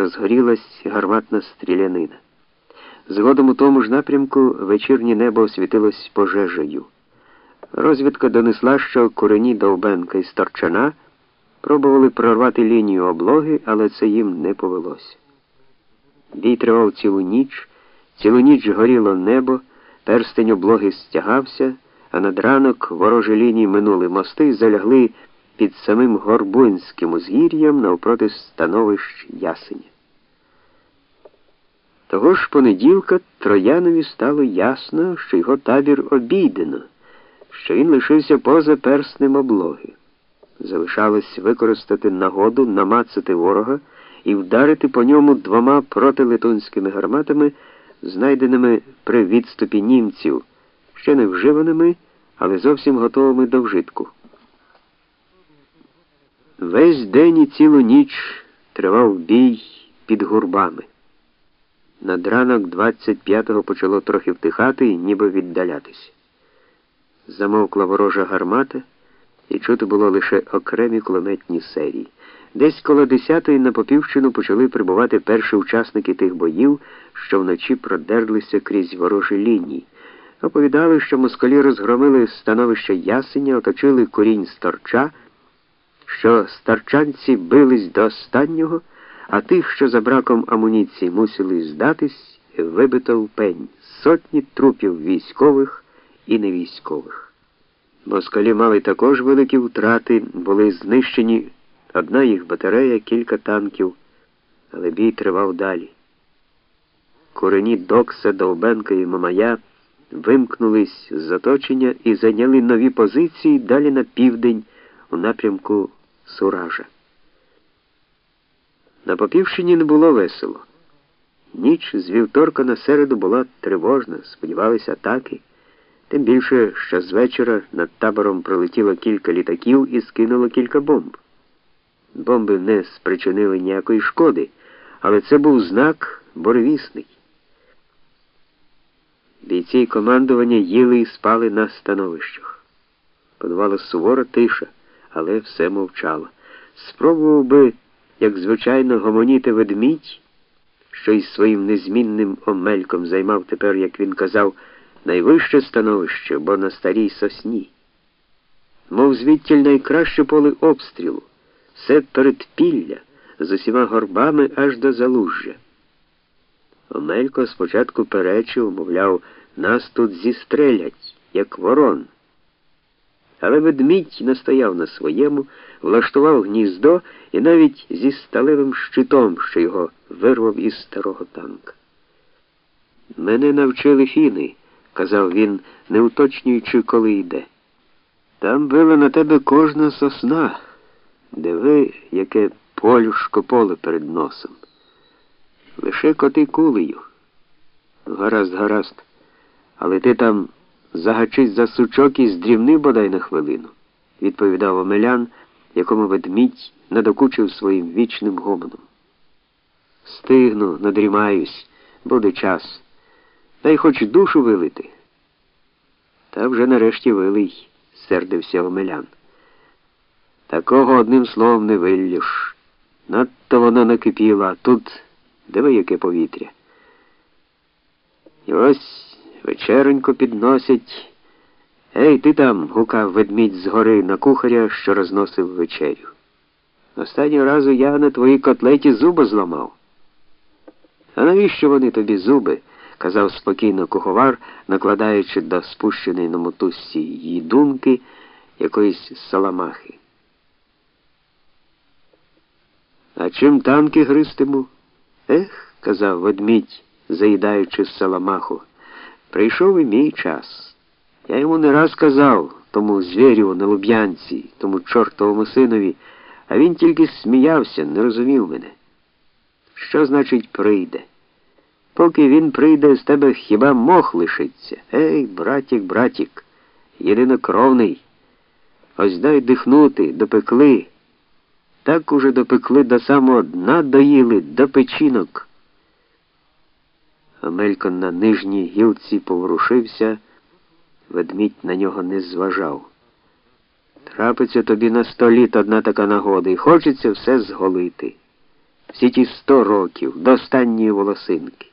розгорілась гарматна стрілянина. Згодом у тому ж напрямку вечірнє небо освітилось пожежею. Розвідка донесла, що курені Довбенка і Сторчана пробували прорвати лінію облоги, але це їм не повелося. Бій тривав цілу ніч, цілу ніч горіло небо, перстень облоги стягався, а над ранок ворожі лінії минули мости і залягли під самим Горбунським узгір'ям навпроти становищ Ясеня. Того ж понеділка Троянові стало ясно, що його табір обійдено, що він лишився поза перснем облоги. Залишалось використати нагоду, намацати ворога і вдарити по ньому двома протилетунськими гарматами, знайденими при відступі німців, ще не вживаними, але зовсім готовими до вжитку. Весь день і цілу ніч тривав бій під гурбами. Над ранок 25-го почало трохи втихати, і ніби віддалятися. Замовкла ворожа гармата, і чути було лише окремі кулеметні серії. Десь коло 10-ї на Попівщину почали прибувати перші учасники тих боїв, що вночі продерлися крізь ворожі лінії. Оповідали, що москалі розгромили становище Ясеня, оточили корінь Сторча, що старчанці бились до останнього а тих, що за браком амуніції мусили здатись, вибито в пень сотні трупів військових і невійськових. Москалі мали також великі втрати, були знищені одна їх батарея, кілька танків, але бій тривав далі. Курені Докса, Довбенка і Мамая вимкнулись з оточення і зайняли нові позиції далі на південь у напрямку Суража. На Попівщині не було весело. Ніч з вівторка на середу була тривожна, сподівалися атаки, тим більше, що з вечора над табором пролетіло кілька літаків і скинуло кілька бомб. Бомби не спричинили ніякої шкоди, але це був знак боревісний. Бійці командування їли і спали на становищах. Подавала сувора тиша, але все мовчало. Спробував би як звичайно, гомоніти ведмідь, що із своїм незмінним омельком займав тепер, як він казав, найвище становище, бо на старій сосні. Мов звідтіль найкраще поле обстрілу, все передпілля з усіма горбами аж до залужжя. Омелько спочатку перечив, мовляв, нас тут зістрелять, як ворон. Але ведмідь настояв на своєму, влаштував гніздо і навіть зі сталевим щитом, що його вирвав із старого танка. Мене навчили фіни, казав він, не уточнюючи, коли йде. Там била на тебе кожна сосна. Диви, яке полюшко поле перед носом. Лише коти кулею. Гаразд, гаразд, але ти там загачись за сучок і здрівни бодай на хвилину, відповідав Омелян, якому ведмідь надокучив своїм вічним гомоном. Стигну, надрімаюсь, буде час. Дай хоч душу вилити. Та вже нарешті вилий, сердився Омелян. Такого одним словом не виллюш. Надто вона накипіла, а тут диви яке повітря. І ось вечеронько підносять. Ей, ти там, гукав ведмідь згори на кухаря, що розносив вечерю. Останнього разу я на твоїй котлеті зуби зламав. А навіщо вони тобі зуби? казав спокійно куховар, накладаючи до спущеної на мотузці її думки якоїсь саламахи. А чим танки гристиму? Ех, казав ведмідь, заїдаючи саламаху. Прийшов і мій час. Я йому не раз казав тому звірю на Луб'янці, тому чортовому синові, а він тільки сміявся, не розумів мене. Що значить прийде? Поки він прийде, з тебе хіба мох лишиться? Ей, братік, братік, єдинокровний. Ось дай дихнути, допекли. Так уже допекли до самого дна доїли, до печінок. Омелько на нижній гілці поворушився, ведмідь на нього не зважав. Трапиться тобі на сто літ одна така нагода, і хочеться все зголити. всі ті сто років, до останньої волосинки.